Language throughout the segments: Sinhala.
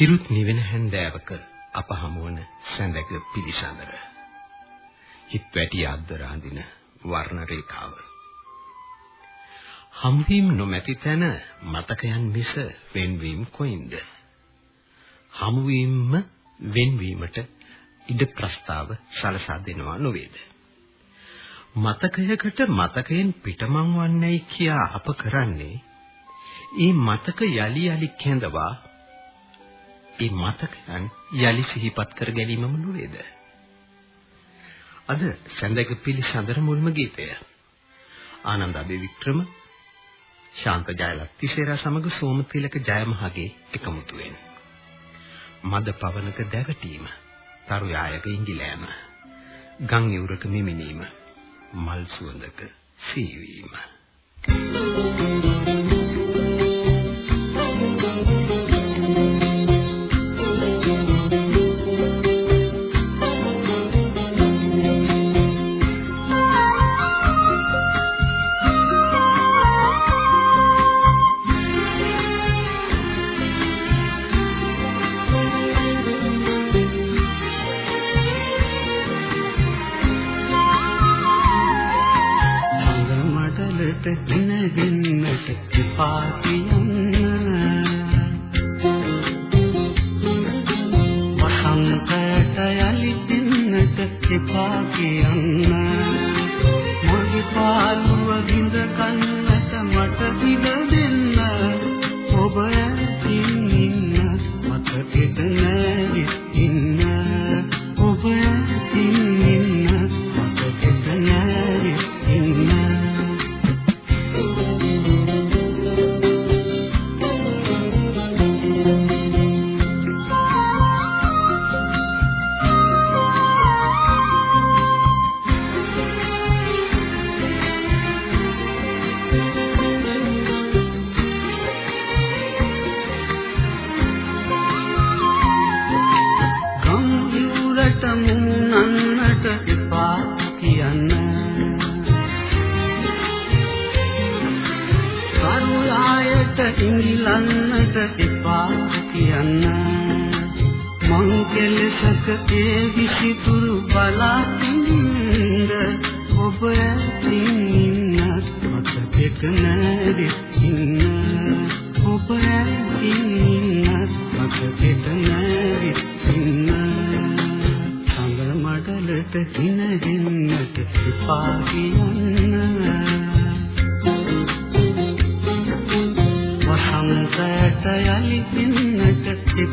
හිරුත් නිවෙන හැන්දෑවක අප හමුවන සැඳක පිළිසඳර. හිත් වැටි අද්දර අඳින වර්ණ රේඛාව. හම්වීම නොමැති තැන මතකයන් මිස වෙන්වීම කොයින්ද? හමුවීමම වෙන්වීමට ඉඩ ප්‍රස්තාව සලසා දෙනවා නොවේද? මතකයකට මතකයෙන් පිටමං වන්නේයි කියා අප කරන්නේ ඒ මතක යලි යලි කැඳවා ඒ මතකයන් යලි සිහිපත් කර ගැනීමම නොවේද? අද සඳක පිළිසඳර මුල්ම ගීතය. ආනන්ද අබේවික්‍රම ශාන්ත ජයලත්තිසේරා සමග සෝමතිලක ජයමහගේ එකමුතුවෙන්. මද පවනක දැවටීම, තරු යායක ඉංගිලෑම, ගම් යුරක මෙමිනීම, මල් සුවඳක සීවීම. Thank you.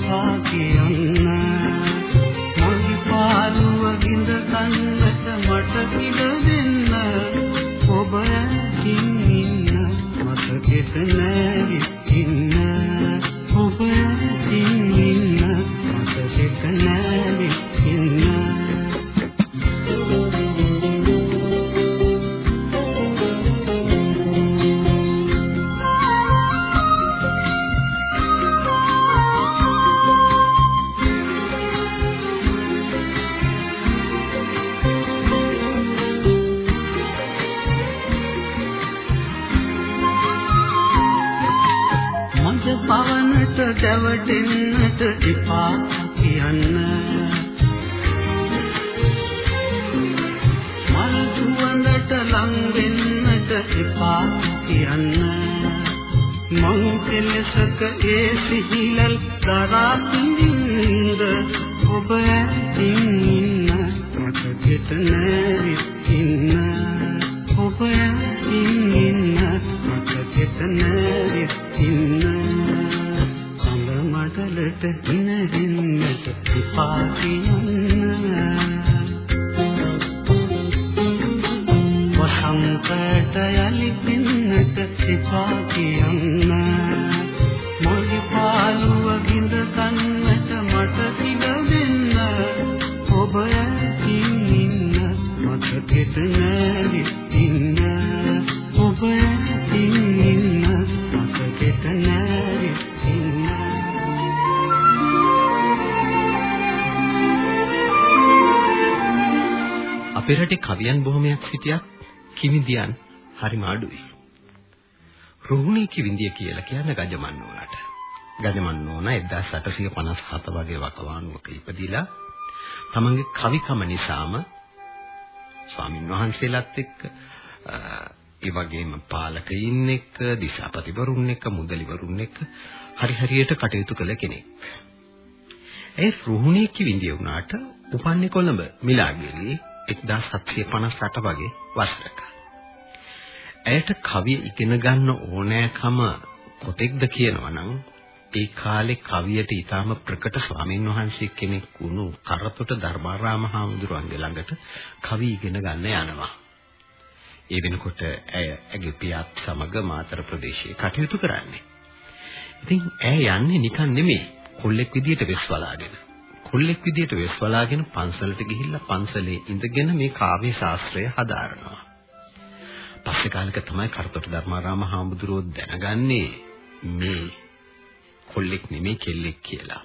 भाग्य අපේ රටේ කවියන් බොහොමයක් සිටියත් කිවිඳියන් හරිම අඩුයි. රුහුණේ කිවිඳිය කියලා කියන්නේ ගජමන් නෝනට. ගජමන් නෝන 1857 වගේ වකවානුවක ඉපදිලා තමන්ගේ කවිකම නිසාම ස්වාමින් වහන්සේලාත් එක්ක ඒ වගේම පාලකයින් එක්ක දිසාපතිවරුන් එක්ක මුදලිවරුන් එක්ක හරි හරියට කටයුතු කළ කෙනෙක්. ඒ රුහුණේ කිවිඳිය වුණාට උපන්නේ කොළඹ මිලාගිරි 1758 වගේ වසරක. ඇයට කවිය ඉගෙන ගන්න ඕනෑකම කොතෙක්ද කියනවනම් ඒ කාලේ කවියට ඊටාම ප්‍රකට ස්වාමීන් වහන්සේ කෙනෙක් වුණු කරතොට ධර්මාරාම හාමුදුරුවන්ගේ ළඟට කවි ඉගෙන ගන්න යනවා. ඒ වෙනකොට ඇය ඇගේ පියාත් සමග මාතර ප්‍රදේශයේ කටයුතු කරන්නේ. ඉතින් ඇය යන්නේ නිකන් නෙමෙයි කොල්ලෙක් විදියට වෙස්වලාගෙන. කොල්ලෙක් විදියට වෙස්වලාගෙන පන්සලට ගිහිල්ලා පන්සලේ ඉඳගෙන මේ කාව්‍ය ශාස්ත්‍රය හදාරනවා. පස්සේ කාලෙක තමයි කරතොට ධර්මාරාම හාමුදුරුවෝ දැනගන්නේ මේ කොල්ලෙක් නෙමෙයි කෙල්ලෙක් කියලා.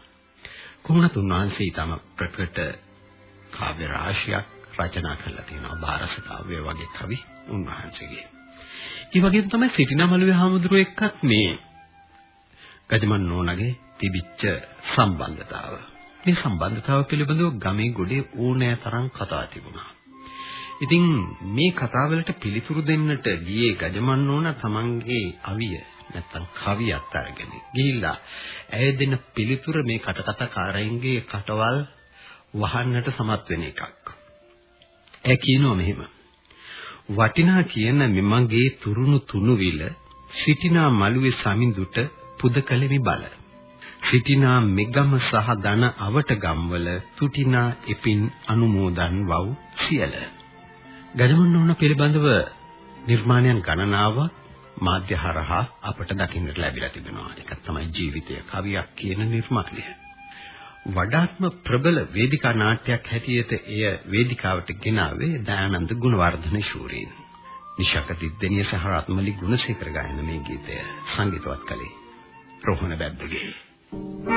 කොහොමද උන්වහන්සේ ඊටම ප්‍රකට කාව්‍ය රාශියක් රචනා කළා තියෙනවා. භාරස කාව්‍ය වගේ කවි උන්වහන්සේගේ. ඒ වගේම තමයි සිටිනමලුවේ හාමුදුරුවෝ එක්කත් මේ ගජමන් නෝනගේ තිබිච්ච සම්බන්ධතාව. මේ සම්බන්ධතාව පිළිබඳව ගමේ ගොඩේ ඕනෑ තරම් කතා තිබුණා. ඉතින් මේ කතාවලට පිළිතුරු දෙන්නට ගියේ ගජමන් නෝන තමන්ගේ අවිය නැත්තම් කවියක් අරගෙන ගිහිල්ලා ඇය දෙන පිළිතුර මේ කටකතාකාරයින්ගේ කටවල් වහන්නට සමත් වෙන එකක්. ඇය කියනවා මෙහෙම. වටිනා කියන මෙමගේ තුරුණු තුනුවිල සිටිනා මළුවේ සමිඳුට පුදකලෙමි බල. සිටිනා මෙගම සහ ධන අවට ගම්වල තුටිනා එපින් අනුමෝදන් වව් සියල. ගජමන් නෝන පිළිබඳව නිර්මාණයන් ගණනාවක් මාධ්‍ය හරහා අපට දකින්නට ලැබිලා තිබෙනවා. ඒක තමයි ජීවිතය කවියක් කියන නිර්මාණය. වඩාත්ම ප්‍රබල වේදිකා නාට්‍යයක් හැටියට එය වේදිකාවට ගෙනාවේ දයානන්ද ගුණවර්ධන ශූරීන්. නිශාක දිද්දෙනිය සහ රත්මලි ගුණසේකර ගායන මේ ගීතය සංගීතවත් කළේ රෝහණ බැද්දගේ. Thank you.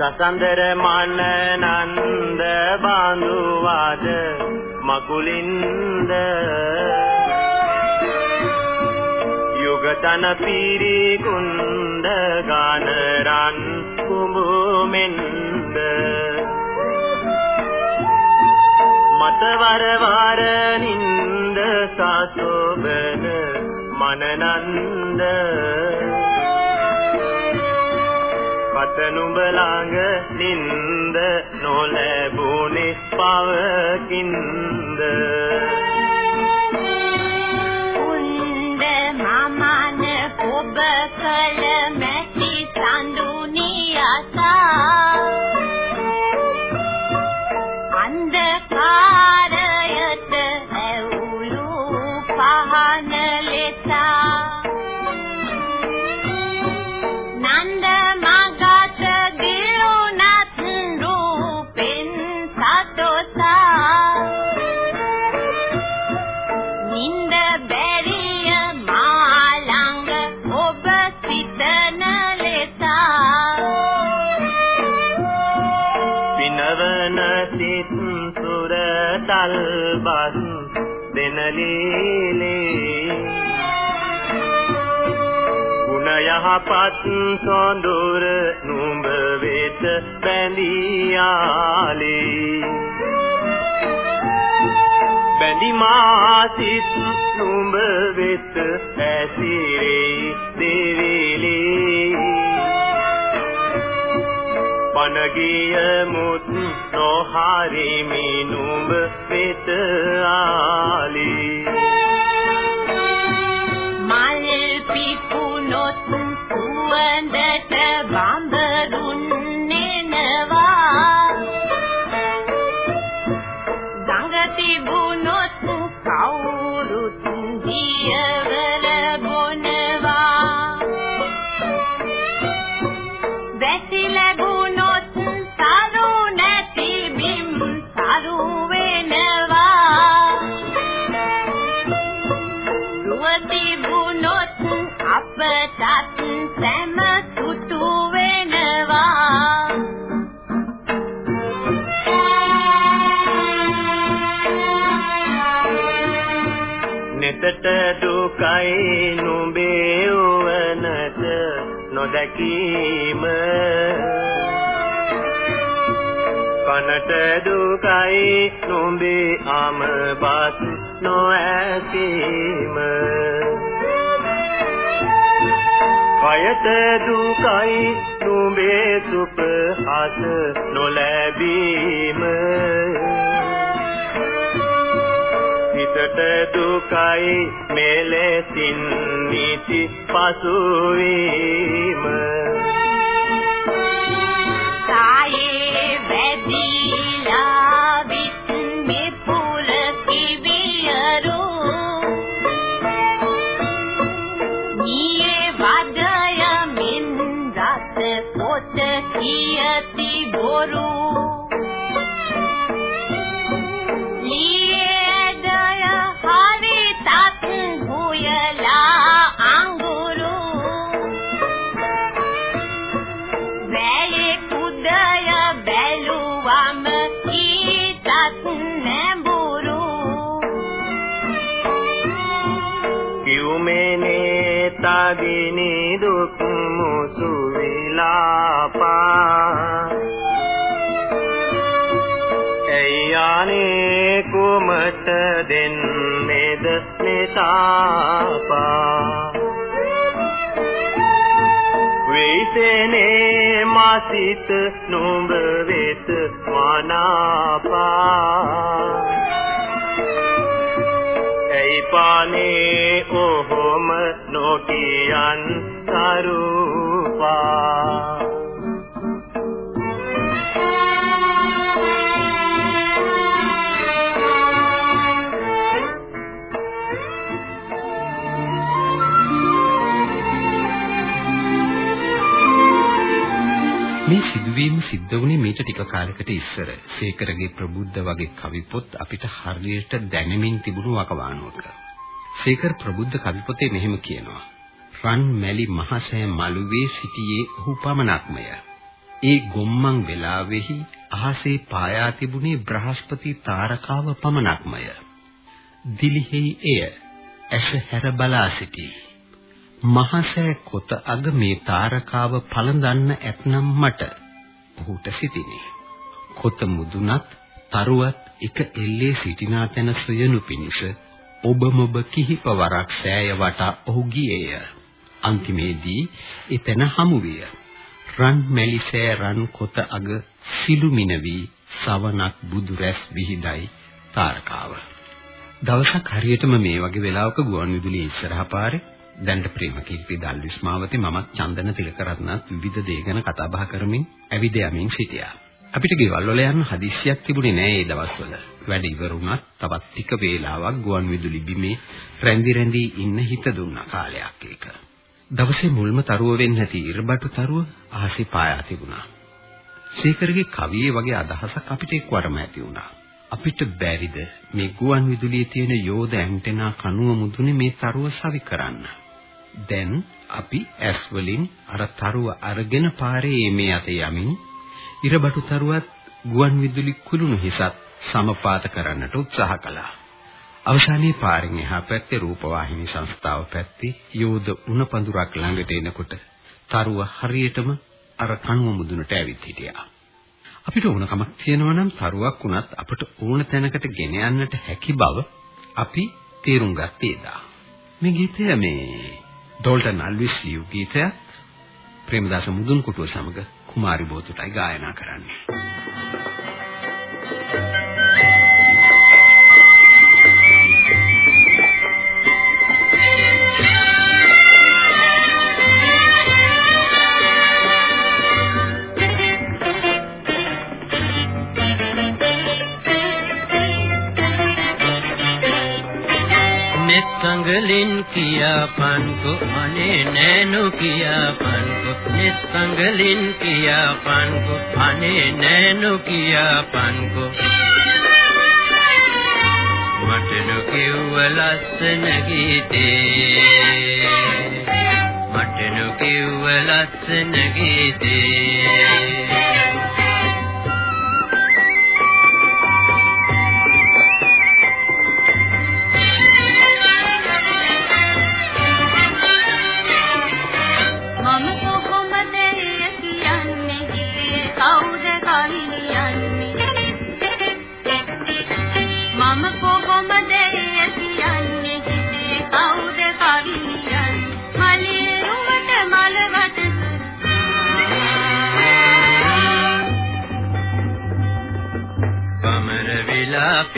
සසඳර මනනන්ද බඳුවාද මකුලින්ද යුගතන පිරි කුන්ද ගානරන් කුඹුමෙන්ද? මතවර වර නින්ද සසොබන මනනන්ද? මට නුඹ ළඟ නින්ද නොලැබුණේ පවකින්ද? උන්ද මමන ඔබ කල මැටි දෙනලීලේ ගුණ යහපත් සොඳුර නුඹ වෙත බැඳියාලේ. බැඳි මාසිත නුඹ වෙත ඇසිරේ දෙවිලේ. පනගිය මුත් නොහරි මිනුඹ වෙත ආලි. දුකයි නුඹේ වනත නොදැකීම. කනට දුකයි නුඹේ අමබත් නොඇසීම කයට දුකයි නුඹේ සුපහස නොලැබීම. සිතට දුකයි මෙලෙසින් නිති පසුවීම විලාපා එයානේ කුමට දෙන්නේද නිතාපා වේසනේ මාසිත නුඹ වෙත මනාපා. ඇයි පානේ ඔහොම නොකියන් සරුපා? සිදුවීම සිද්ධ වුණේ මීට ටික කාලයකට ඉස්සර. සේකරගේ ප්‍රබුද්ධ වගේ කවි පොත් අපිට හරියට දැනෙමින් තිබුණු වකවානුවක. සේකර ප්‍රබුද්ධ කවි පොතේ මෙහෙම කියනවා. රන් මැලි මහසෑ මළුවේ සිටියේ ඔහු පමණක්මය. ඒ ගොම්මන් වෙලාවෙහි අහසේ පායා තිබුණේ බ්‍රහස්පති තාරකාව පමණක්මය. දිලිහෙයි එය ඇස හැර බලා සිටී. මහසෑ කොත අග මේ තාරකාව පළඳන්න ඇතනම් මට ඔහුට සිතිනේ. කොත මුදුනත් තරුවත් එක එල්ලේ සිටිනා තැන සොයනු පිණිස ඔබ මොබ කිහිප වරක් සෑය වටා ඔහු ගියේය. අන්තිමේදී එතන හමු විය. රන් මැලිසෑ රන් කොත අග සිළුමින වී සවනක් බුදු රැස් විහිදයි තාරකාව. දවසක් හරියටම මේ වගේ වෙලාවක ගුවන් විදුලියේ ඉස්සරහා පාරේ දැන්ට ප්‍රේමකීර්ති දල්විස් මාවතේ මමත් චන්දන තිලකරත්නත් විවිධ දේ ගැන කතා බහ කරමින් ඇවිද යමින් සිටියා. අපිට ගෙවල් වල යන්න හදිස්සියක් තිබුණේ නෑ ඒ දවස්වල. වැඩ ඉවර වුණත් තවත් ටික වේලාවක් ගුවන් විදුලි බිමේ රැඳි රැඳි ඉන්න හිත දුන්නා කාලයක් ඒක. දවසේ මුල්ම තරුව වෙන්න ඇති ඉරබටු තරුව අහසේ පායා තිබුණා. සීකරගේ කවියේ වගේ අදහසක් අපිට එක්වරම ඇති වුණා. අපිට බැරිද මේ ගුවන් විදුලියේ තියෙන යෝධ ඇන්ටෙනා කණුව මුදුනේ මේ තරුව සවි කරන්න. දැන් අපි ඇස් වලින් අර තරුව අරගෙන පාරේ මේ අත යමින් ඉරබටු තරුවත් ගුවන් විදුලි කුළුණු හිසත් සමපාත කරන්නට උත්සාහ කළා. අවසානයේ පාරෙන් එහා පැත්තේ රූපවාහිනී සංස්ථාව පැත්තේ යෝධ උණ පඳුරක් ළඟට එනකොට තරුව හරියටම අර කණුව මුදුනට ඇවිත් හිටියා. අපිට ඕනකමක් තියෙනවා නම් තරුවක් වුණත් අපට ඕන තැනකට ගෙන යන්නට හැකි බව අපි තේරුම් ගත්තේ දා. මේ ගීතය මේ ඩෝල්ටන් අල්විස් ලියු ගීතයක් ප්‍රේමදාස මුදුන් කුටුව සමග කුමාරි බෝතුටයි ගායනා කරන්නේ. නිස්සංගලින් කියාපන්කෝ අනේ නෑනු කියාපන්කෝ නිස්සංගලින් කියාපන්කෝ අනේ නෑනු කියාපන්කෝ. මට නොකියුව ලස්සන ගීතේ මට නොකියුව ලස්සන ගීතේ.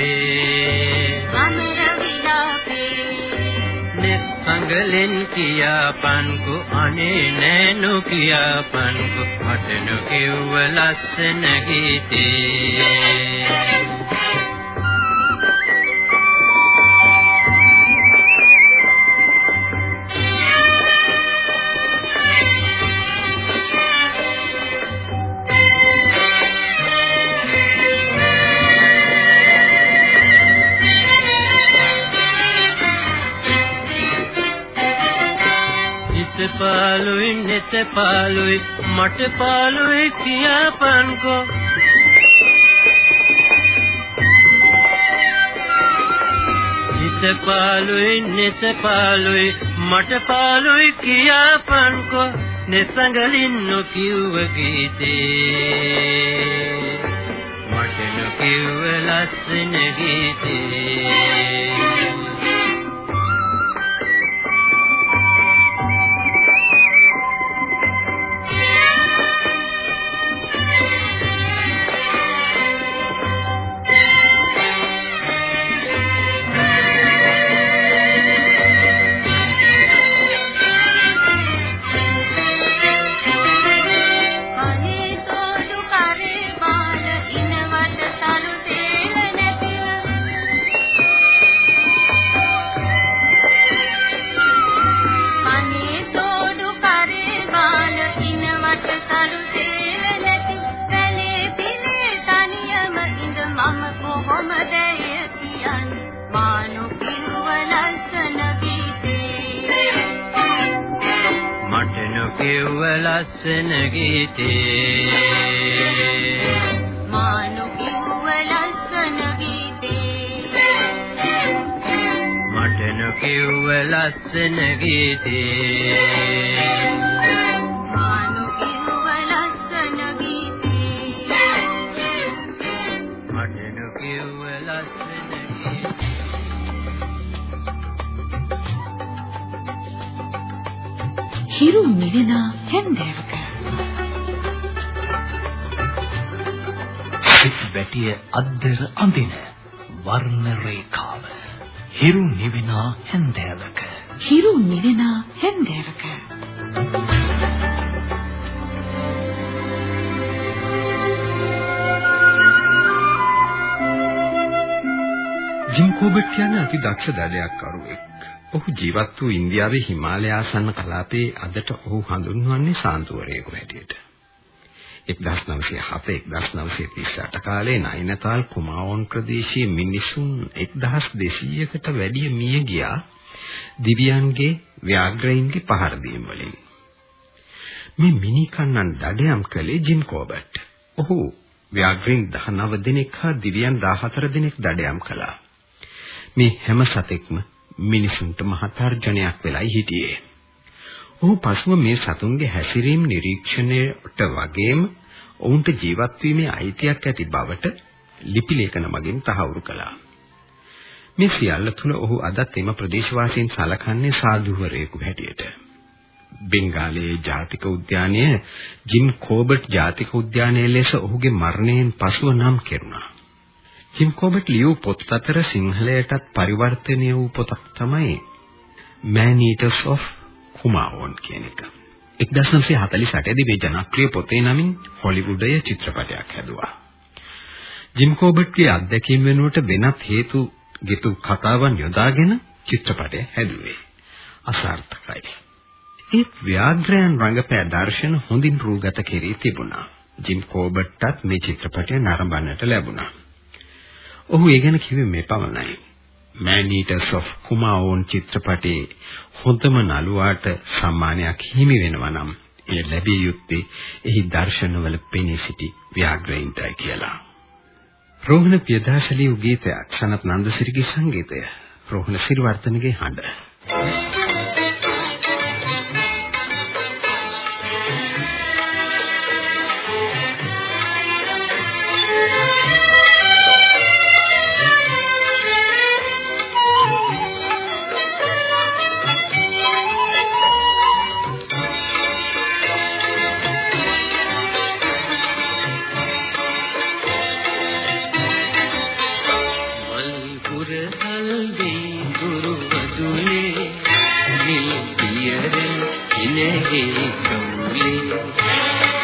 විලාපේ අමර විලාපේ නෙත්සංගලෙන් කියාපන්කු අනේ නෑනු කියාපන්කු මට නොකියුව ලස්සන ගීතේ පාළුයි නෙත පාළුයි මට පාළුයි කියාපන්කෝ හිත පාළුයි නෙත පාළුයි මට පාළුයි කියාපන්කෝ නෙසඟලින් නොකියුව ගීතේ. මට නොකියුව ලස්සන ගීතේ. ලස්සන ගීතේ. මානු කිව්ව ලස්සන ගීතේ. මට නොකිව්ව ලස්සන ගීතේ. මානු කිව්ව ලස්සන ගීතේ. මට නොකිව්ව ලස්සන ගීතේ. හිරු නිවෙන හැන්දෑවක සිත් වැටිය අද්දර අඳින වර්ණ රේඛාව. හිරු නිවෙන හැන්දෑවක. හිරු නිවෙන හැන්දෑවක. ජිම් කෝබට් කියන්නේ අති දක්ෂ දඩයක් කරුවෙක්. ඔහු ජීවත් වූ ඉන්දියාවේ හිමාලය ආසන්න කලාපයේ අදට ඔහු හඳුන්වන්නේ සාන්තුවරයෙකු හැටියට. 1907 1938 කාලේ නයිනතාල් කුමාවොන් ප්‍රදේශයේ මිනිසුන් 1200කට වැඩිය මිය ගියා දිව්‍යයන්ගේ ව්‍යාග්‍රයින්ගේ පහර දීම් වලින්. මේ මිනිකන්නන් දඩයම් කළේ ජිම් කෝබට්. ඔහු ව්‍යාග්‍රීන් 19 දිනක් හා දිව්‍යයන් 14 දිනක් දඩයම් කළා. මේ හැම සතෙක්ම මිනිසුන්ට මහ තර්ජනයක් වෙලයි හිටියේ. ඔහු පසුව මේ සතුන්ගේ හැසිරීම නිරීක්ෂණයට වගේම ඔවුන්ට ජීවත් වීමේ අයිතියක් ඇති බවට ලිපි ලේඛන මගින් තහවුරු කළා. මේ සියල්ල තුළ ඔහු අදත් එම ප්‍රදේශවාසීන් සලකන්නේ සාධුවරයෙකු හැටියට. බෙන්ගාලයේ ජාතික උද්‍යානය ජිම් කෝබට් ජාතික උද්‍යානය ලෙස ඔහුගේ මරණයෙන් පසුව නම් කෙරුණා. ජිම් කෝබට් ලියූ පොත් අතර සිංහලයටත් පරිවර්තනය වූ පොතක් තමයි Man Eaters of කුමාවොන් කියන එක. 1948 දී මේ ජනප්‍රිය පොතේ නමින් හොලිවුඩයේ චිත්‍රපටයක් හැදුවා. ජිම් කෝබට්ගේ අත්දැකීම් වෙනුවට වෙනත් හේතු ගෙතු කතාවන් යොදාගෙන චිත්‍රපටය හැදුවේ. අසාර්ථකයි. ඒත් ව්‍යාග්‍රයන් රංගපෑ දර්ශන හොඳින් රූගත කෙරී තිබුණා. ජිම් කෝබට්ටත් මේ චිත්‍රපටය නරඹන්නට ලැබුණා. ඔහු ඒ ගැන කිව්වේ මේ පමණයි. Man Eaters of Kumaon චිත්‍රපටයේ හොඳම නළුවාට සම්මානයක් හිමි වෙනවා නම් එය ලැබිය යුත්තේ එහි දර්ශනවල පෙනී සිටි ව්‍යාග්‍රයින්ටයි කියලා. රෝහණ පියදාසලී උගීතයක් සනත් නන්දසිරිගේ සංගීතය රෝහණ සිරිවර්ධනගේ හඬ Thank you.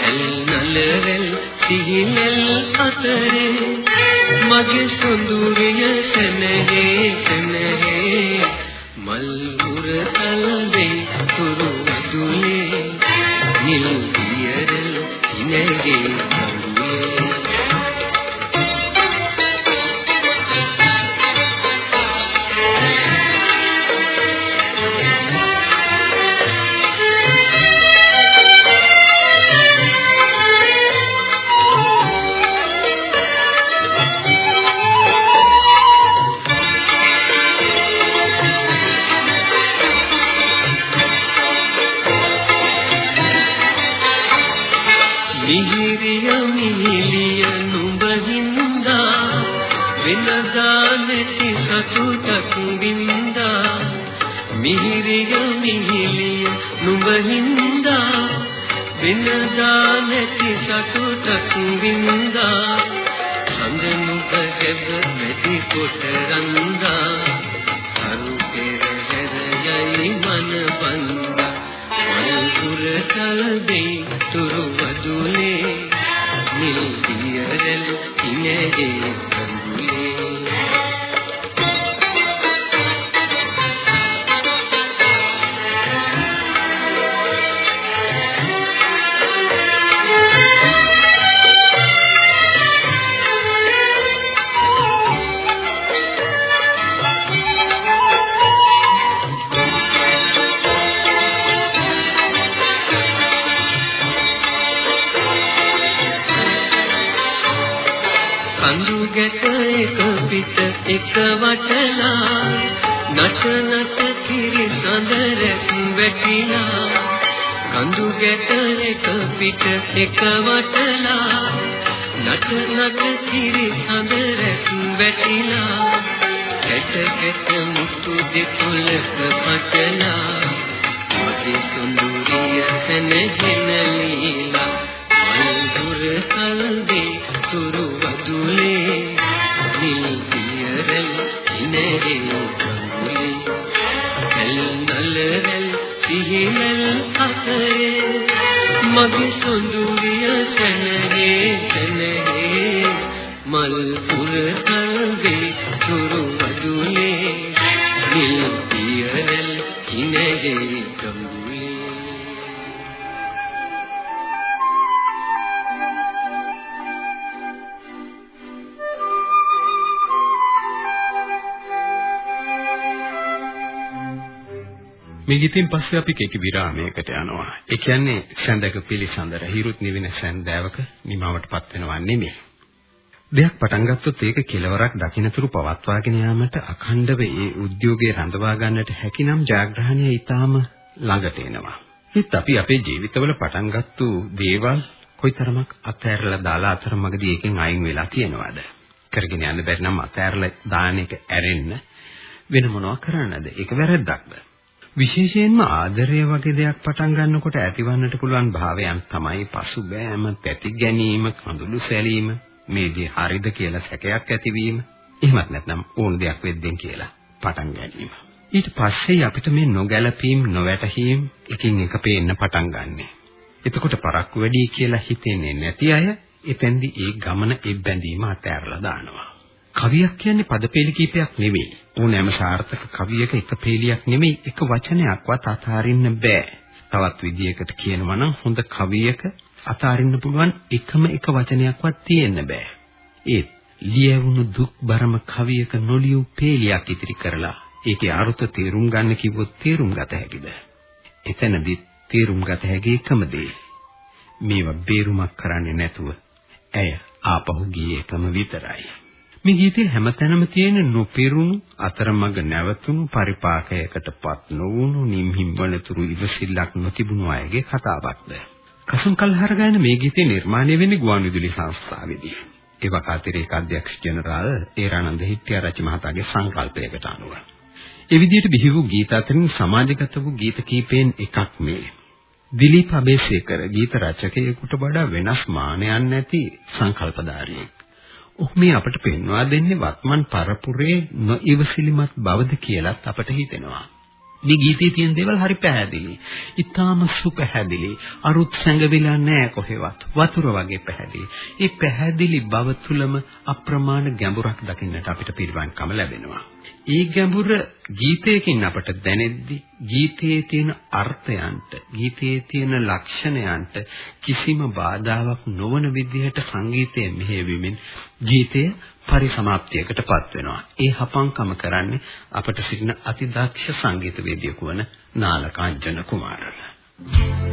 ඇල් නලවැල් සිහිනෙල් අතරේ මගේ සොඳුරිය සෙනෙහේ සෙනෙහේ. මල් උර අල්වේ තුරු දුලේ නිල් පියරල් ඉනගේ කඳු ගැට එක පිට එක වටලා නට නට කිරි සඳරක් වැටිලා කඳු ගැට එක පිට එක වටලා නට නට කිරි සඳරක් වැටිලා කැට කැට මුතු දෙපොළක පටලා මගේ සුන්දරිය සෙනෙහෙන ලීලා මල්දුර කල්දේ තුරු වදුලේ නිල් පියරල් ඉනරේ කඳුලේ කල් නලරල් සිහිනල් අතරේ මගේ සොඳුරිය සනගේ සනගේ මල් පුර කල්දේ තුරු මේ ගීතෙන් පස්සේ අපි කෙටි විරාමයකට යනවා. ඒ කියන්නේ සඳක පිළිසඳර හිරුත් නිවෙන සඳෑවක නිමවටපත් වෙනවා නෙමෙයි. දෙයක් පටන් ගත්තොත් ඒක කෙලවරක් දකින්නතුරු පවත්වාගෙන යාමට අඛණ්ඩව ඒ උද්‍යෝගයේ රඳවා ගන්නට හැකිනම් ජයග්‍රහණය ඊටාම ළඟට එනවා. ඒත් අපි අපේ ජීවිතවල පටන් ගත්තු දේවල් කොයිතරමක් අත්හැරලා දාලා අතරමඟදී ඒකෙන් අයින් වෙලා තියෙනවද? කරගෙන යන්න බැරි නම් අත්හැරලා දාන එක ඇරෙන්න වෙන මොනවා කරන්නද? ඒක වැරද්දක්ද? විශේෂයෙන්ම ආදරය වගේ දෙයක් පටන් ගන්නකොට ඇතිවන්නට පුළුවන් භාවයන් තමයි පසුබෑම, තැති ගැනීම, කඳුළු සැලීම, මේ දේ හරිද කියලා සැකයක් ඇතිවීම, එහෙමත් නැත්නම් ඕන දෙයක් වෙද්දෙන් කියලා පටන් ගැනීම. ඊට පස්සේ අපිට මේ නොගැලපීම්, නොවැටහීම් එකින් එක පේන්න පටන් ගන්නෙ. එතකොට පරක්කු වැඩි කියලා හිතෙන්නේ නැති අය එතෙන්දී ඒ ගමන ඒ බැඳීම අතහැරලා දානවා. කවියක් කියන්නේ පදපේලි කීපයක් නෙවෙයි. ඕනෑම සාර්ථක කවියක එක පේලියක් නෙමෙයි එක වචනයක්වත් අතාරින්න බෑ. තවත් විදියකට කියනවා නම් හොඳ කවියක අතාරින්න පුළුවන් එකම එක වචනයක්වත් තියෙන්න බෑ. ඒ ලියවුණු දුක් බරම කවියක නොලියු පේලියක් ඉදිරි කරලා ඒකේ අර්ථ තේරුම් ගන්න කිව්වොත් තේරුම් ගත හැකිද? එතනදී තේරුම් ගත හැකි එකම දේ මේවා බේරුමක් කරන්නේ නැතුව ඇය ආපහු ගියේ එකම විතරයි. මේ ගීතේ හැමතැනම තියෙන නොපිරුණු අතරමඟ නැවතුණු පරිපාකයකටපත් නොවුණු නිම්හිම් වනතුරු ඉවසිල්ලක් නොතිබුණු අයගේ කතාවක්ද. කසුන් කල්හර ගායන මේ ගීතේ නිර්මාණය වෙන්නේ ගුවන්විදුලි සංස්ථාවේදී. ඒ වකාතිරේක අධ්‍යක්ෂ ජෙනරාල් ඒරානන්ද හිට්ටිආරච්චි මහතාගේ සංකල්පයකට අනුව. ඒ විදිහට බිහි වූ ගීත අතරින් සමාජගත වූ ගීත කීපයෙන් එකක් මේ. දිලීප් අබේසේකර ගීත රචකයෙකුට වඩා වෙනස් මානයක් නැති සංකල්පදාරියෙක්. ඔහු මේ අපට පෙන්වා දෙන්නේ වත්මන් පරපුරේ නොඉවසිලිමත් බවද කියලත් අපට හිතෙනවා. මේ ගීතයේ තියෙන දේවල් හරි පැහැදිලි. ඊටාම සුපැහැදිලි. අරුත් සැඟවිලා නැහැ කොහෙවත්. වතුර වගේ පැහැදිලි. ඒ පැහැදිලි බව තුලම අප්‍රමාණ ගැඹුරක් දකින්නට අපිට පිරිවන්කම ලැබෙනවා. ඒ ගැඹුර ගීතයකින් අපට දැනෙද්දී ගීතයේ තියෙන අර්ථයන්ට ගීතයේ තියෙන ලක්ෂණයන්ට කිසිම බාධාවක් නොවන විදිහට සංගීතය මෙහෙයවීමෙන් ගීතය පරිසමාප්තියකටපත් වෙනවා. ඒ හපංකම කරන්නේ අපට සිටින අතිදක්ෂ සංගීතවේදියෙකු වන නාලකාංජන කුමාරලා.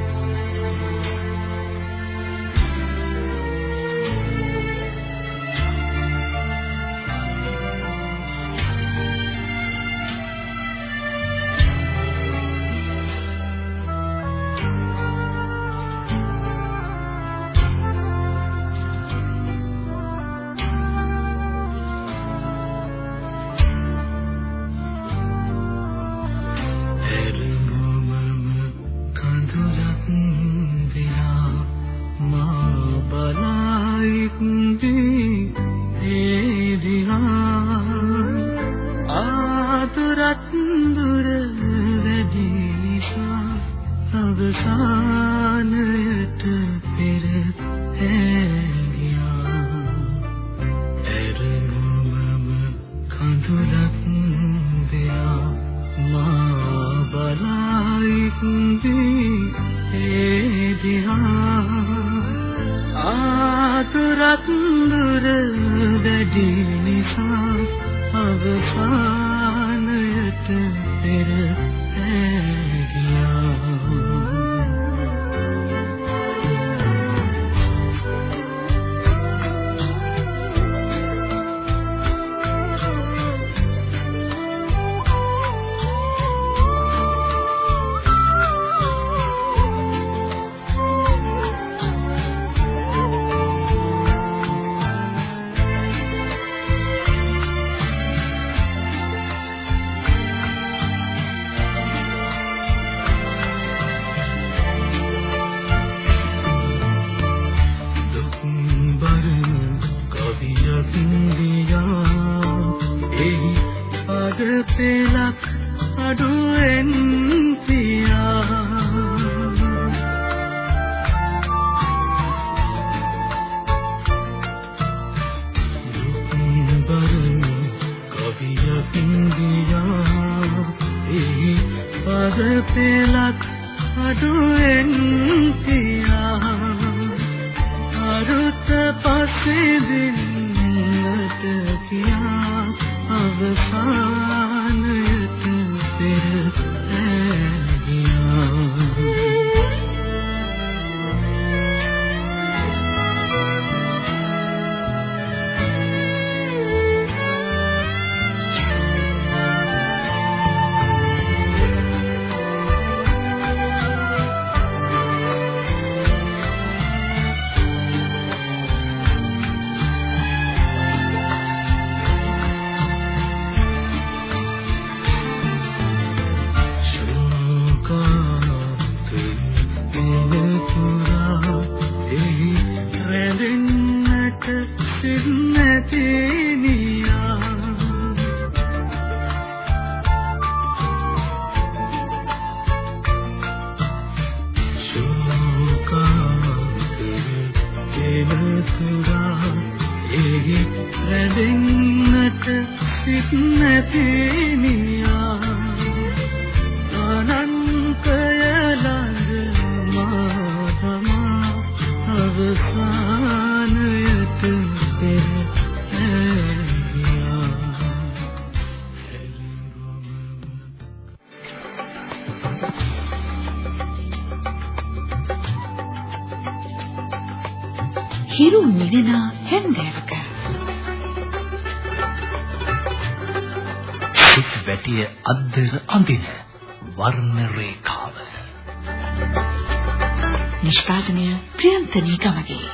නිෂ්පාදනය ප්‍රියන්තනී ගමගේ.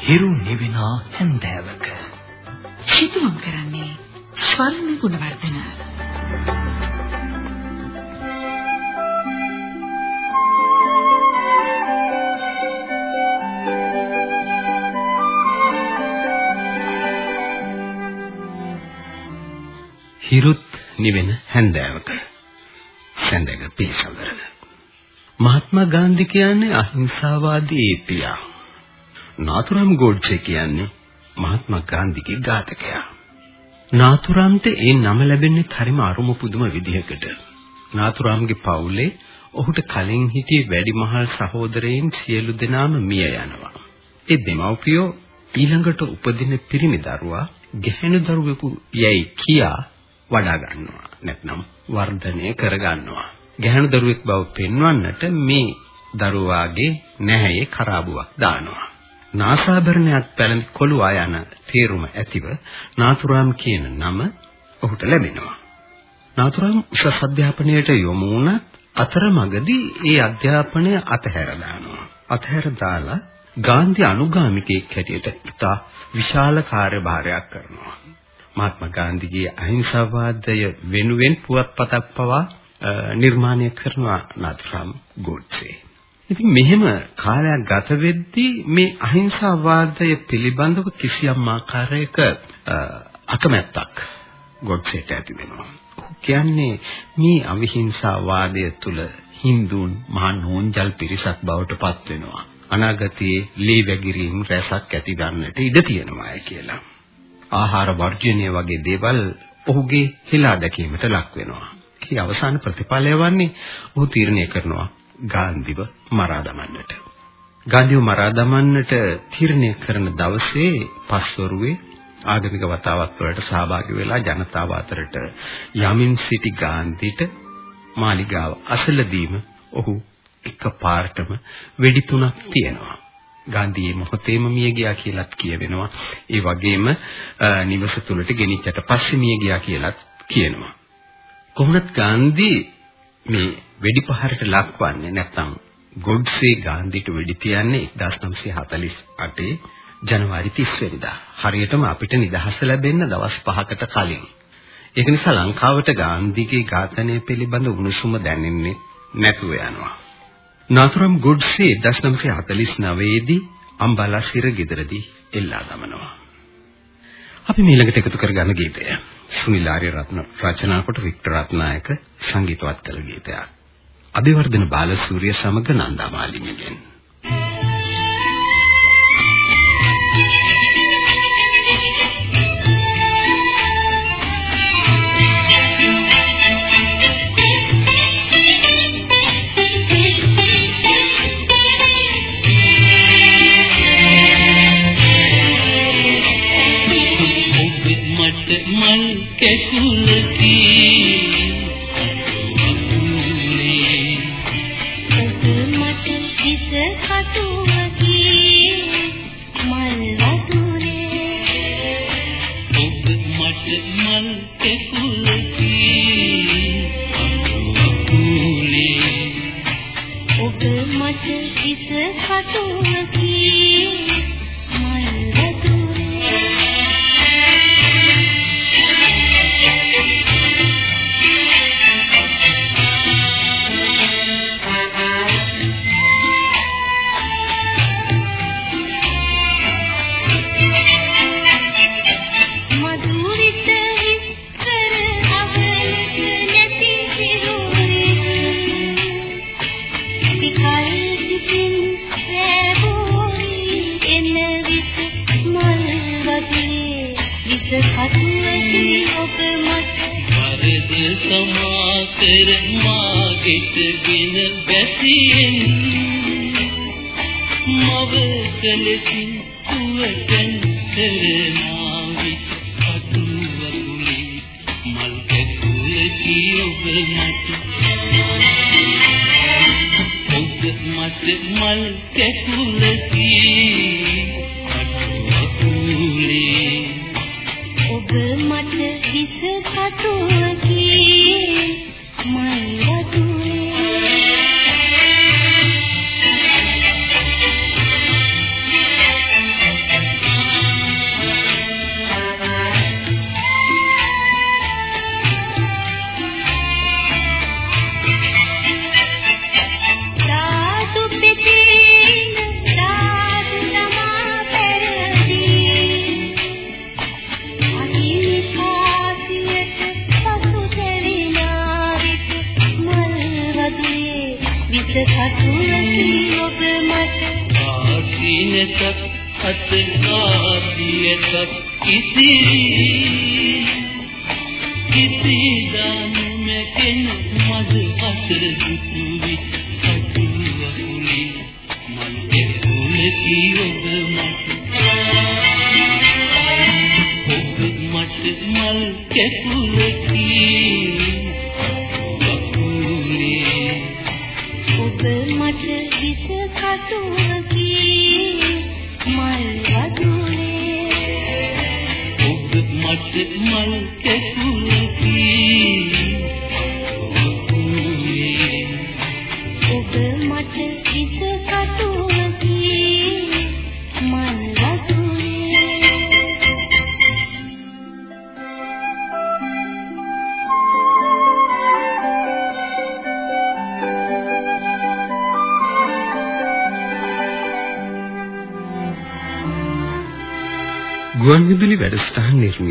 හිරු නිවෙන හැන්දෑවක. සිතුවම් කරන්නේ ස්වර්ණ ගුණවර්ධන. හිරුත් නිවෙන හැන්දෑවක. සැඳග පිළිසඳර. මහත්මා ගාන්ධි කියන්නේ අහිංසාවාදී පියා. නාතුරම් ගෝඩ්සේ කියන්නේ මහත්මා ගාන්ධිගේ ඝාතකයා. නාතුරම්ට ඒ නම ලැබෙන්නේ හරිම අරුම පුදුම විදිහකට. නාතුරම්ගේ පවුලේ ඔහුට කලින් හිටියේ වැඩිමහල් සහෝදරයන් සියලු දෙනාම මිය යනවා. ඒ දෙමව්පියෝ ඊළඟට උපදින පිරිමි දරුවා ගැහැණු දරුවෙකු යයි කියා වඩා ගන්නවා. නැත්නම් වර්ධනය කර ගන්නවා. ගැහැණු දරුවෙක් බව පෙන්වන්නට මේ දරුවාගේ නැහැයේ කරාබුවක් දානවා. නාසාභරණයක් පැලඳ කොළුවා යන තේරුම ඇතිව නාතුරාම් කියන නම ඔහුට ලැබෙනවා. නාතුරාම් උසස් අධ්‍යාපනයට යොමු වුණත් අතරමඟදී ඒ අධ්‍යාපනය අතහැර දානවා. අතහැර දාලා ගාන්ධි අනුගාමිකයෙක් හැටියට ඉතා විශාල කාර්යභාරයක් කරනවා. මහත්මා ගාන්ධිගේ අහිංසාවාදය වෙනුවෙන් පුවත්පතක් පවා නිර්මාණය කරනවා නාතුරාම් ගෝඩ්සේ. ඉතින් මෙහෙම කාලයක් ගත වෙද්දී මේ අහිංසාවාදය පිළිබඳව කිසියම් ආකාරයක අකමැත්තක් ගොඩ්සෙට ඇති වෙනවා. කියන්නේ මේ අවිහිංසාවාදය තුල Hindun මහා නෝන්ජල් පිරිසක් බවට පත් වෙනවා. අනාගතයේ ලී වැගිරීම් රැසක් ඇති ගන්නට ඉඩ තියෙනවා කියලා. ආහාර වර්ජනය වගේ දේවල් ඔහුගේ හිලා දැකීමට ලක් වෙනවා. ඒ අවසාන ප්‍රතිඵලය වන්නේ ඔහු තීරණය කරනවා ගාන්ධිව මරා දමන්නට. ගාන්ධිව මරා දමන්නට තීරණය කරන දවසේ පස්වරුවේ ආගමික වතාවක් වලට සහභාගී වෙලා ජනතාව අතරට යමින් සිටි ගාන්ධිට මාලිගාව අසලදීම ඔහු එකපාරටම වෙඩි තුනක් තියෙනවා. ගාන්ධියේ මොහොතේම මිය ගියා කියලත් කියවෙනවා. ඒ වගේම නිවස තුලට ගෙනිච්චට පස්සේ මිය ගියා කියලත් කියනවා. කොහොමත් ගාන්ධි මේ වෙඩි පහරට ලක්වන්නේ නැත්නම් ගොඩ්සේ ගාන්ධිට වෙඩි තියන්නේ 1948 ජනවාරි 30 වෙනිදා. හරියටම අපිට නිදහස ලැබෙන්න දවස් 5කට කලින්. ඒක නිසා ලංකාවට ගාන්ධිගේ ඝාතනය පිළිබඳ උණුසුම දැනෙන්නේ නැතුව යනවා. නාතුරම් ගොඩ්සේ 1949 දී අම්බලසිර ගෙදරදී එල්ලා දමනවා. අපි ඊළඟට එකතු කරගන්න ගීතය සුනිල් ආර්යරත්න රචනා කොට වික්ටර් රත්නායක සංගීතවත් කළ ගීතයක්. අබිවර්ධන බාලසූරිය සමග නන්දා මාලිනියගෙන්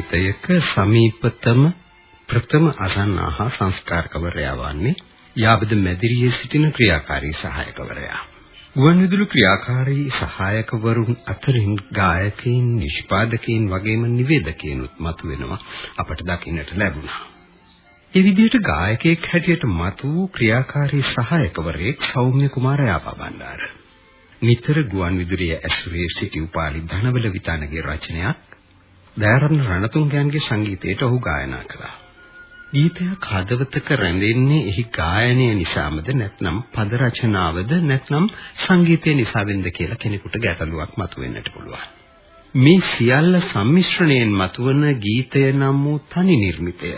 වැඩසටහන් නිර්මිතයක සමීපතම ප්‍රථම අසන්නාහ සංස්කාරකවරයා වන්නේ යාබද මැදිරියේ සිටින ක්‍රියාකාරී සහායකවරයා. ගුවන්විදුලි ක්‍රියාකාරී සහායකවරුන් අතරින් ගායකයින්, නිෂ්පාදකයින් වගේම නිවේදකයිනුත් මතුවෙනවා අපට දකින්නට ලැබුණා. ඒ විදිහට ගායකයෙක් හැටියට මතු වූ ක්‍රියාකාරී සහායකවරයෙක් සෞම්‍ය කුමාර යාපබණ්ඩාර. නිතර ගුවන් විදුලිය ඇසුරේ සිටි උපාලි ධනවල විතානගේ රචනයක් දයාරත්න රණතුංගයන්ගේ සංගීතයට ඔහු ගායනා කළා. ගීතයක් හදවතක රැඳෙන්නේ එහි ගායනය නිසාමද නැත්නම් පද රචනාවද නැත්නම් සංගීතය නිසාවෙන්ද කියලා කෙනෙකුට ගැටලුවක් මතුවෙන්නට පුළුවන්. මේ සියල්ල සම්මිශ්‍රණයෙන් මතුවන ගීතය නම් වූ තනි නිර්මිතය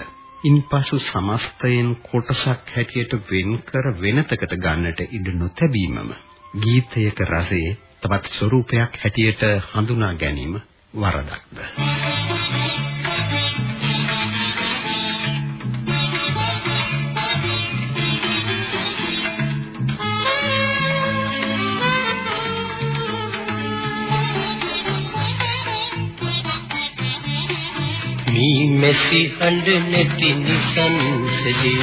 ඉන්පසු සමස්තයෙන් කොටසක් හැටියට වෙන්කර වෙනතකට ගන්නට ඉඩ නොතැබීමම ගීතයක රසයේ තවත් ස්වරූපයක් හැටියට හඳුනා ගැනීම වරදක්ද? මී මෙසි හඬ නැති නිසංසලේ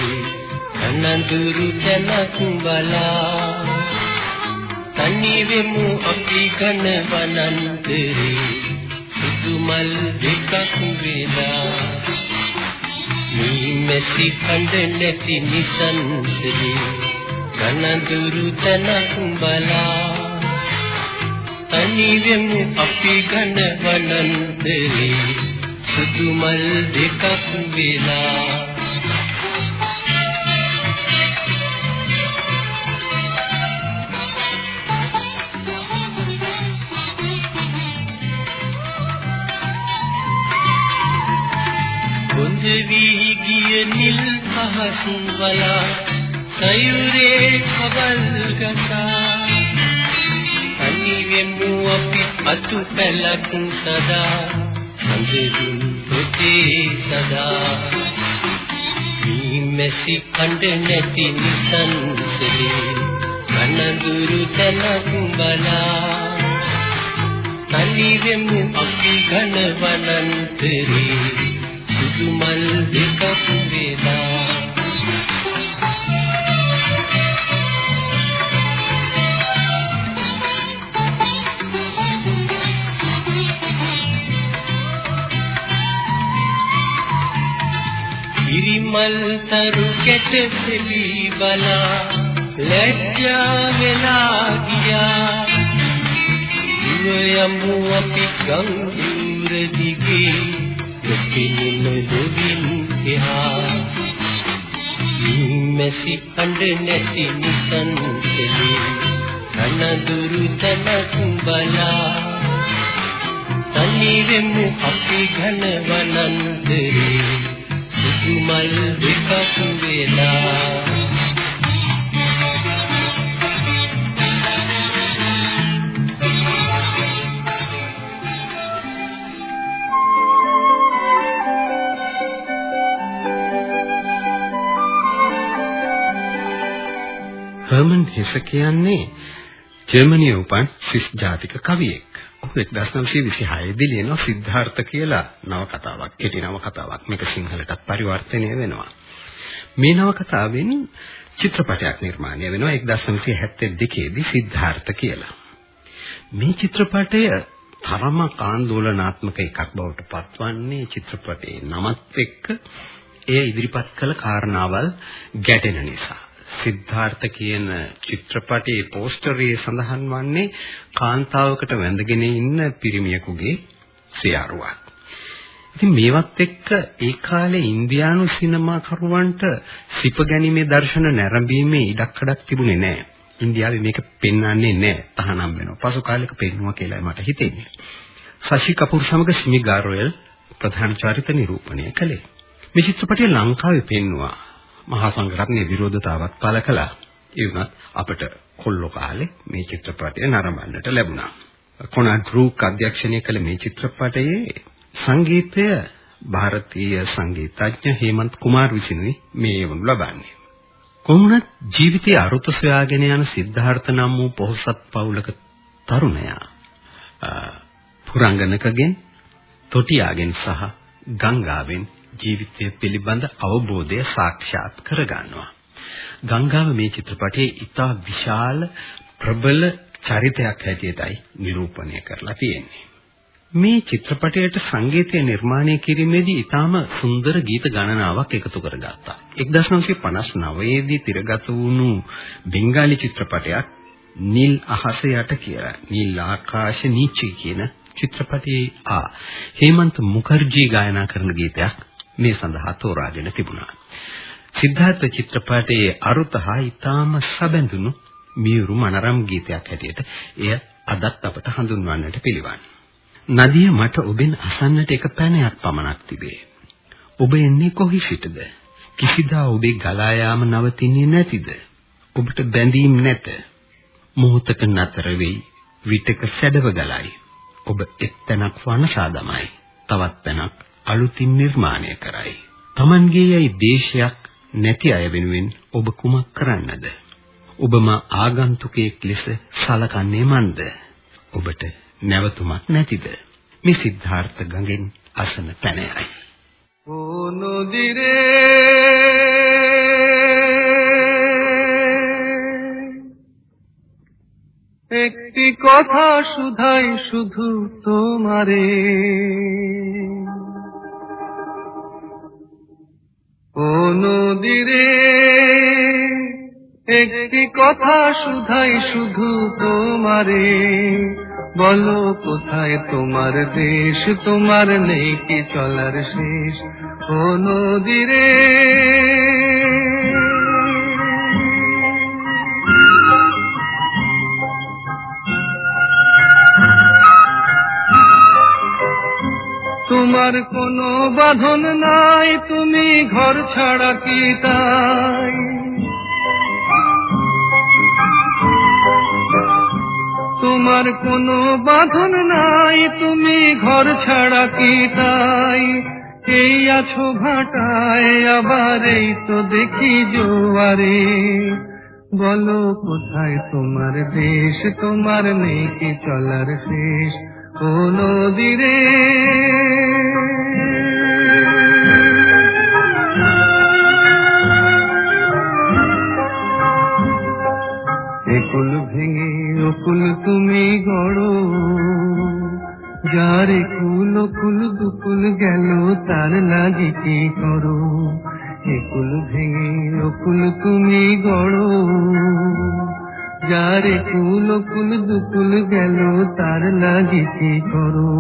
අනඳුරු තනක් බලා. තනි වෙමු අපි ඝන වනන්තරේ සුදු මල් දෙකක් වේලා. මී මෙසි හඬ නැති නිසංසලේ අනඳුරු තනක් බලා. තනි වෙමු අපි ඝන වනන්තරේ සුදු මල් දෙකක් වෙලා. පහස් වලා සයුරේ කවල් ගසා. අනිවෙමු අපි අතු පැලක් සදා. සඳුන් පොතේ සදා. මැසි කඳ නැති නිසන්සලේ කනඳුරු තනක් බලා. තනි වෙමු අපි ඝන වනන්තරේ. සුදු මල් දෙකක් වේලා ඉරිමල් තරු කැට සෙවි බලා ලැජ්ජා වෙලා ගියා. යමු අපි ගංගුර දිගේ දෙකිනුන දෙවින් එහා. මැසි අඬ නැති නිසන්සලේ කනදුරු තනක් බලා. තනි වෙමු අපි ඝන වනන්තරේ සුදු මල් දෙකක් වෙලා හර්මන් හෙස කියන්නේ ජර්මනියේ උපන් ස්විස් ජාතික කවියෙක්. ඔහු 1926 දී ලියන සිද්ධාර්ථ කියලා නවකතාවක්, කෙටි නවකතාවක්. මේක සිංහලටත් පරිවර්තනය වෙනවා. මේ නවකතාවෙන් චිත්‍රපටයක් නිර්මාණය වෙනවා 1972 දී සිද්ධාර්ථ කියලා. මේ චිත්‍රපටය තරමක් ආందోලනාත්මක එකක් බවට පත්වන්නේ චිත්‍රපටයේ නමත් එක්ක එය ඉදිරිපත් කළ කාරණාවල් ගැටෙන නිසා. සිද්ධාර්ථ කියන චිත්‍රපටයේ පෝස්ටරයේ සඳහන් වන්නේ කාන්තාවකට වැඳගෙන ඉන්න පිරිමියෙකුගේ සියාරුවක්. ඉතින් මේවත් එක්ක ඒ කාලේ ඉන්දියානු සිනමා කරුවන්ට සිප ගැනීමේ දර්ශන නැරඹීමේ ඉඩක්කඩක් තිබුණේ නැහැ. ඉන්දියාවේ මේක පෙන්වන්නේ නැහැ. තහනම් වෙනවා. පසු කාලෙක පෙන්වුවා කියලා මට හිතෙන්නේ. ශෂි කපූර් සමග සිමි ගාරෝයල් ප්‍රධාන චරිත නිරූපණය කළේ. මේ චිත්‍රපටය ලංකාවේ පෙන්වුවා. මහා සංඝරත්නයේ විරෝධතාවක් පළ කළා. ඒ වුණත් අපිට කොල්ලෝ කාලේ මේ චිත්‍රපටය නරඹන්නට ලැබුණා. කොනා ගෲප් අධ්‍යක්ෂණය කළ මේ චිත්‍රපටයේ සංගීතය ಭಾರತೀಯ සංගීතඥ හේමන්ත් කුමාර් විසිනුයි මේ වනු ලබන්නේ. කොහොමද ජීවිතයේ අරුත සොයාගෙන යන සිද්ධාර්ථ නම් වූ පොහොසත් පවුලක තරුණයා පුරංගනකගෙන් තොටියාගෙන් සහ ගංගාවෙන් ජීවිතය පිළිබඳ අවබෝධය සාක්ෂාත් කරගන්නවා. ගංගාව මේ චිත්‍රපටයේ ඉතා විශාල ප්‍රබල චරිතයක් හැටියටයි නිරූපණය කරලා තියෙන්නේ. මේ චිත්‍රපටයට සංගීතය නිර්මාණය කිරීමේදී ඊටාම සුන්දර ගීත ගණනාවක් එකතු කරගත්තා. 1959 දී තිරගත වුණු බෙන්ගාලි චිත්‍රපටයක් නිල් අහස යට කියලා. නිල් ආකාශ නීචි කියන චිත්‍රපටයේ ආ හේමන්ත මුඛර්ජී ගායනා කරන ගීතයක් මේ සඳහා තෝරාගෙන තිබුණා. සිද්ධාර්ථ චිත්‍රපටයේ අරුතහා ඊටාම සැබඳුණු මියුරු මනරම් ගීතයක් හැටියට එය අදත් අපට හඳුන්වන්නට පිළිවන්. නදිය මට ඔබෙන් අසන්නට එක පැනයක් පමණක් තිබේ. ඔබ එන්නේ කොහි සිටද? කිසිදා ඔබේ ගලා යාම නවතින්නේ නැතිද? ඔබට බැඳීම් නැත. මොහොතක නතර වෙයි, විටක සැඩව ගලයි. ඔබ එක්තැනක් වනසා දමයි. තවත් තැනක් අලුතින් නිර්මාණය කරයි. Tamanගේ යයි දේශයක් නැති අය වෙනුවෙන් ඔබ කුමක් කරන්නද? ඔබම ආගන්තුකයෙක් ලෙස සලකන්නේ මන්ද? ඔබට නැවතුමක් නැතිද? මේ සිද්ධාර්ථ ගඟෙන් අසන පැනයයි. ও নদীরে একটি কথা শুধাই শুধু তোমারে ও নদীরে, একটি কথা শুধাই শুধু তোমারে। বলো, কোথায় তোমার দেশ? তোমার নেই কি চলার শেষ? ও তোমার কোনো বাঁধন নাই, তুমি ঘর ছাড়া কি তাই? তোমার কোনো বাঁধন নাই, তুমি ঘর ছাড়া কি তাই? এই আছো ভাটায়, আবার এই তো দেখি জোয়ারে। বলো কোথায় তোমার দেশ, তোমার নেই কি চলার শেষ? ও নদীরে একুল ভেঙে অকুল তুমি গড়ো। যারে কুল কুল দুকুল গেল, তার লাগি কি করো? একুল ভেঙে অকুল তুমি গড়ো। যারে কুল কুল দুকুল গেল, তার লাগি কি করো?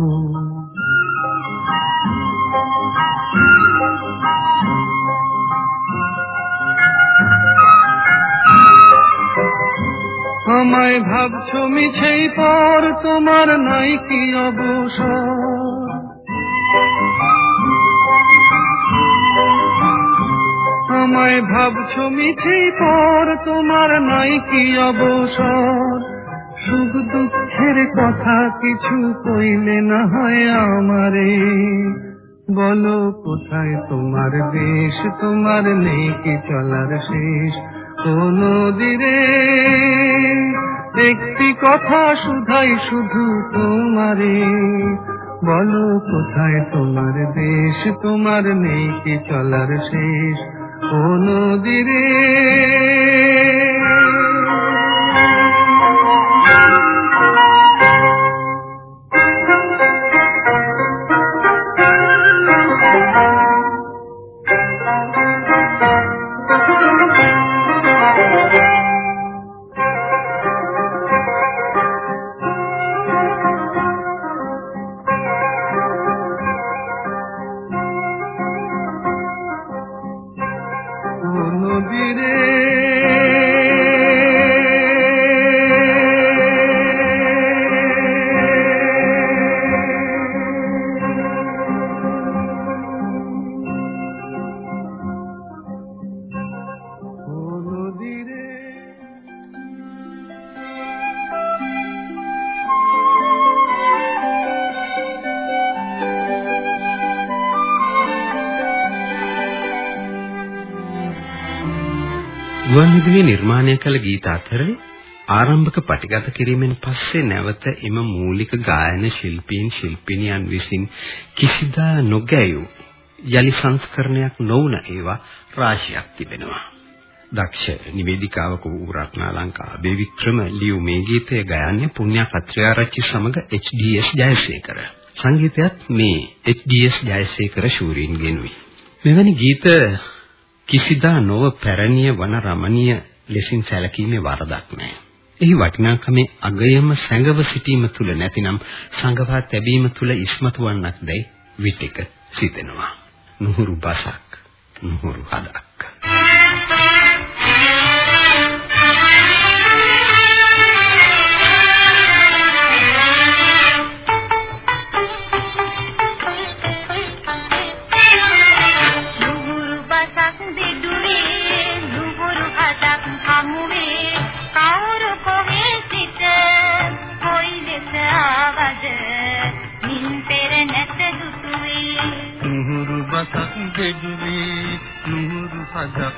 আমায় ভাবছ, মিছেই পর তোমার নাই কি অবসর? আমায় ভাবছ মিছেই পর, তোমার নাই কি অবসর? সুখ দুঃখের কথা কিছু কইলে না হয় আমারে। বলো, কোথায় তোমার দেশ? তোমার নেই কি চলার শেষ? ও নদীরে একটি কথা শুধাই শুধু তোমারে। বলো, কোথায় তোমার দেশ? তোমার নেই কি চলার শেষ? ও ගුවන්විදුලිය නිර්මාණය කළ ගීත අතර ආරම්භක පටිගත කිරීමෙන් පස්සේ නැවත එම මූලික ගායන ශිල්පීන් ශිල්පිනියන් විසින් කිසිදා නොගැයූ යලි සංස්කරණයක් නොවුන ඒවා රාශියක් තිබෙනවා. දක්ෂ නිවේදිකාවක වූ රත්නාලංකා බේවික්‍රම ලියු මේ ගීතය ගයන්නේ පුණ්‍යා පත්‍රාරච්චි සමග HDS ජයසේකර. සංගීතයත් මේ HDS ජයසේකර ශූරීන් ගෙනුයි. මෙවැනි ගීත කිසිදා නොව පැරණිය වන රමණීය ලෙසින් සැලකීමේ වරදක් නැහැ. එහි වටිනාකමේ අගයම සැඟව සිටීම තුල නැතිනම් සංගවා තැබීම තුල ඉස්මතු වන්නක් දැයි විටක සිතෙනවා. නුහුරු බසක් නුහුරු හදක්.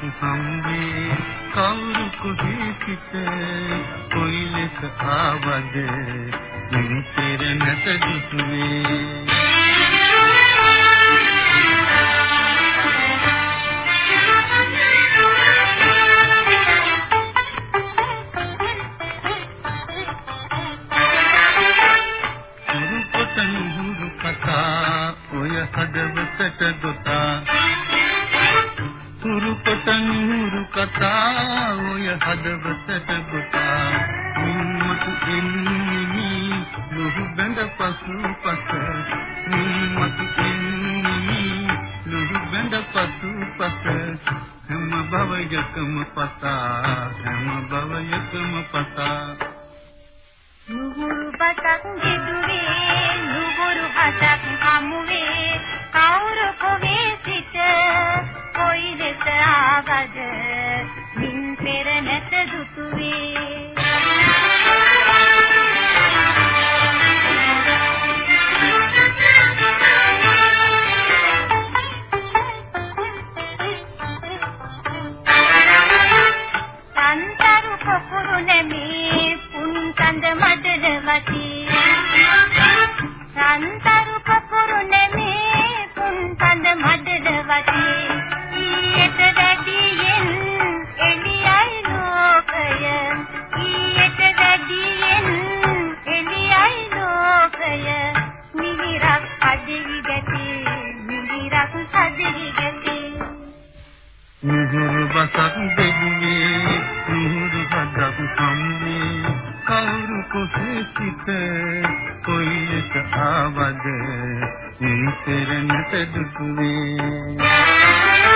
සම්වේ කවුරු කුහි සිට කොයි ලෙස ආවද? මින් පෙර නැත දුසුවේ හදවතට ගොතා නිම්මතු එන්නේ ලුහු බඳ පසු පස නිම්මතු එන්නේ ලුහු බඳ පසු පස හැම භවයකම පතා හැම භවයකම නුහුරු බතක් දෙදුවේ නුහුරු හදක් හමුවේ කවුරු කරනට දුක් වේ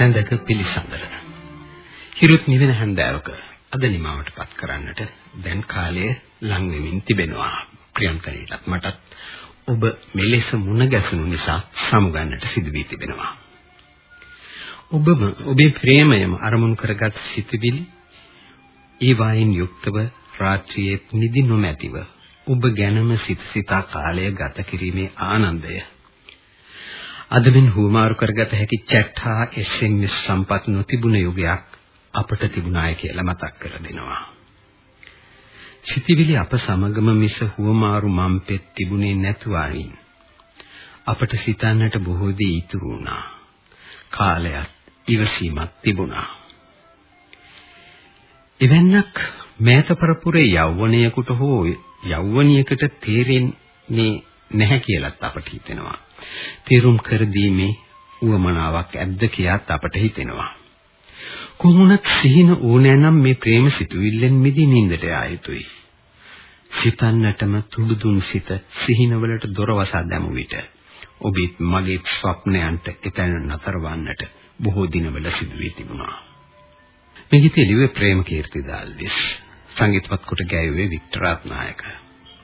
සඳක පිළිසඳර. හිරුත් නිවෙන හැන්දෑවක අද නිමාවටපත් කරන්නට දැන් කාලය ලං වෙමින් තිබෙනවා. ප්‍රියන්තනීටත් මටත් ඔබ මෙලෙස මුණ ගැසුණු නිසා සමුගන්නට සිදු වී තිබෙනවා. ඔබම ඔබේ ප්‍රේමයම අරමුණු කරගත් සිතුවිලි ඒ වයින් යුක්තව රාත්‍රියේ නිදි නොමැතිව ඔබ ගැනම සිත සිතා කාලය ගත කිරීමේ ආනන්දය අද මෙන් හුවමාරු කරගත හැකි chat හා SMS සම්පත් නොතිබුණ යුගයක් අපට තිබුණාය කියලා මතක් කර දෙනවා. සිතිවිලි අප සමගම මිස හුවමාරු මම්පෙත් තිබුණේ නැතුවායින් අපට සිතන්නට බොහෝ දේ ඉතුරු වුණා. කාලයක් ඉවසීමක් තිබුණා. එවන්නක් මෑත පරපුරේ යෞවනයෙකුට හෝ යෞවනියකට තේරෙන්නේ නැහැ කියලත් අපට හිතෙනවා. තීරුම් කර දීමේ උවමනාවක් ඇද්ද කියත් අපට හිතෙනවා. කොහොමුණත් සිහින ඕනෑ නම් මේ ප්‍රේම සිතුවිල්ලෙන් මිදී නින්දට යා යුතුයි. සිතන්නටම තුඩුදුන් සිත සිහිනවලට දොරවසා දැමු විට ඔබත් මගේ ස්වප්නයන්ට එතන නතර වන්නට බොහෝ දිනවල සිදු වී තිබුණා. මේ ගීතය ලිව්වේ ප්‍රේමකීර්ති දාල්විස්. සංගීතවත් කොට ගැයුවේ වික්ටර් රත්නායක.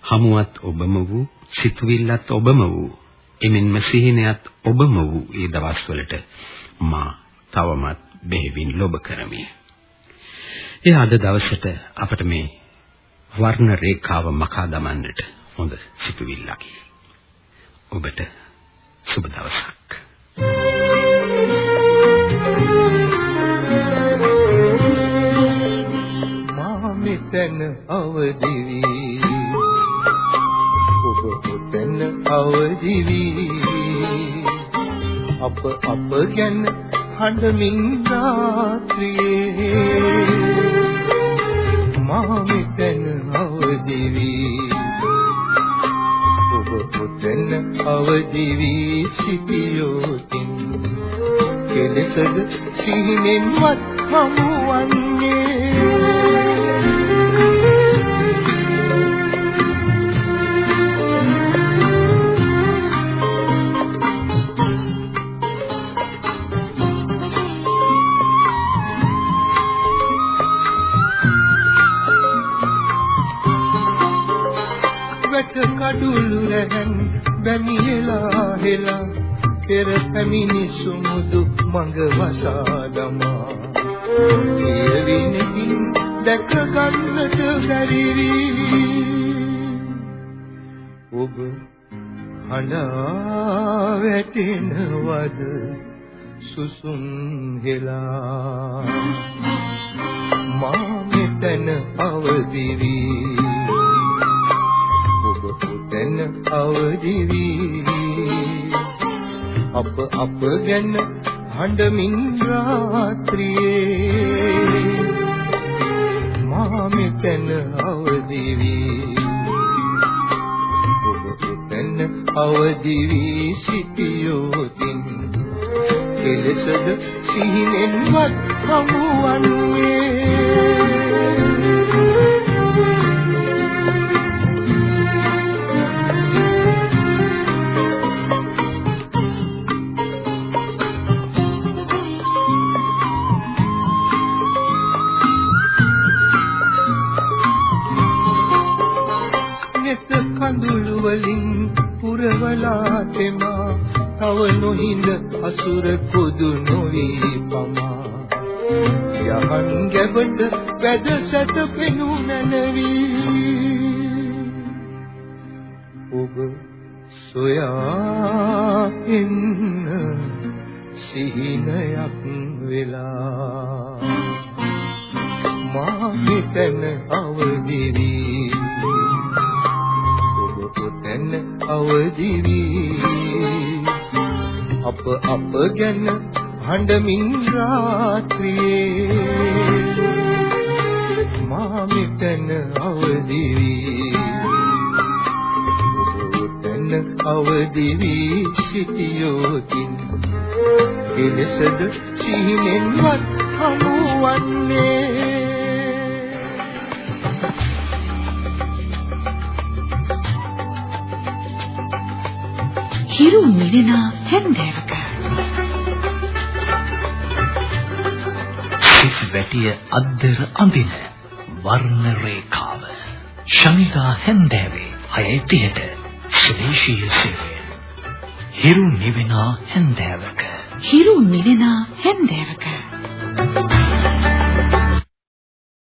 හමුවත් ඔබම වූ සිතුවිල්ලත් ඔබම වූ එමෙන්ම සිහිනයත් ඔබම වූ ඒ දවස්වලට මා තවමත් බෙහෙවින් ලොබ කරමි. ඒ අද දවසට අපට මේ වර්ණ රේඛාව මකා දමන්නට හොඳ සිතුවිල්ලකි. ඔබට සුබ දවසක්. මා මෙතන අවදි අවදි වී අප අප ගැන හඬමින් රාත්‍රියේ මා මෙතන අවදි වී ඔබ ඔතන අවදි වී සිටියෝතින්. කෙලෙසද සිහිනෙන්වත් හමුවන්නේ සුසුම් හෙලා. මා මෙතන අවදි වී ඔබ උතැන අවදි වී අප අප ගැන හඬමින් රාත්‍රියේ මා මෙතන අවදි වී ඔබ උතැන අවදි වී සිටියෝතින් කෙලෙසද සිහිනෙන්වත් හමුවන්නේ නෙත කඳුළු වලින් පුරවලා තෙමා. තව නොහිඳ අසුර ගැබට වැද සැත පෙනු නැනවි ඔබ සොයා එන්න සිහිනයක් වෙලා. මා මෙතන අවදි වී. ඔබ ඔතන අවදි වී. අප අප ගැන හඬමින් රාත්‍රියේ අවදි වී සිටියෝකින් එලෙසද සිහිනෙන්වත් හමුවන්නේ. හිරු නිවෙන හැන්දෑවක. සිත් වැටිය අද්දර අඳින වර්ණ රේඛාව. ශනිදා හැන්දෑවේ 6:30ට ස්වදේශීය සේවය හිරු නිවෙන හැන්දෑවක. හිරු නිවෙන හැන්දෑවක.